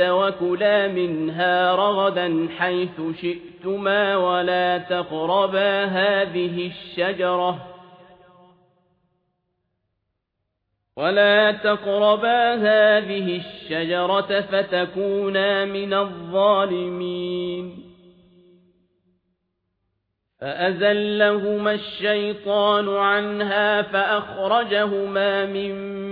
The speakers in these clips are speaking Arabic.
وَكُلَا مِنْهَا رَغَدًا حَيْثُ شِئْتُمَا وَلَا تَقْرَبَا هَذِهِ الشَّجَرَةَ ولا تقربا هذه الشجرة فتكونا من الظالمين فأزلهما الشيطان عنها فأخرجهما مما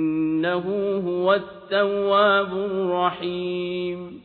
إنه هو التواب الرحيم.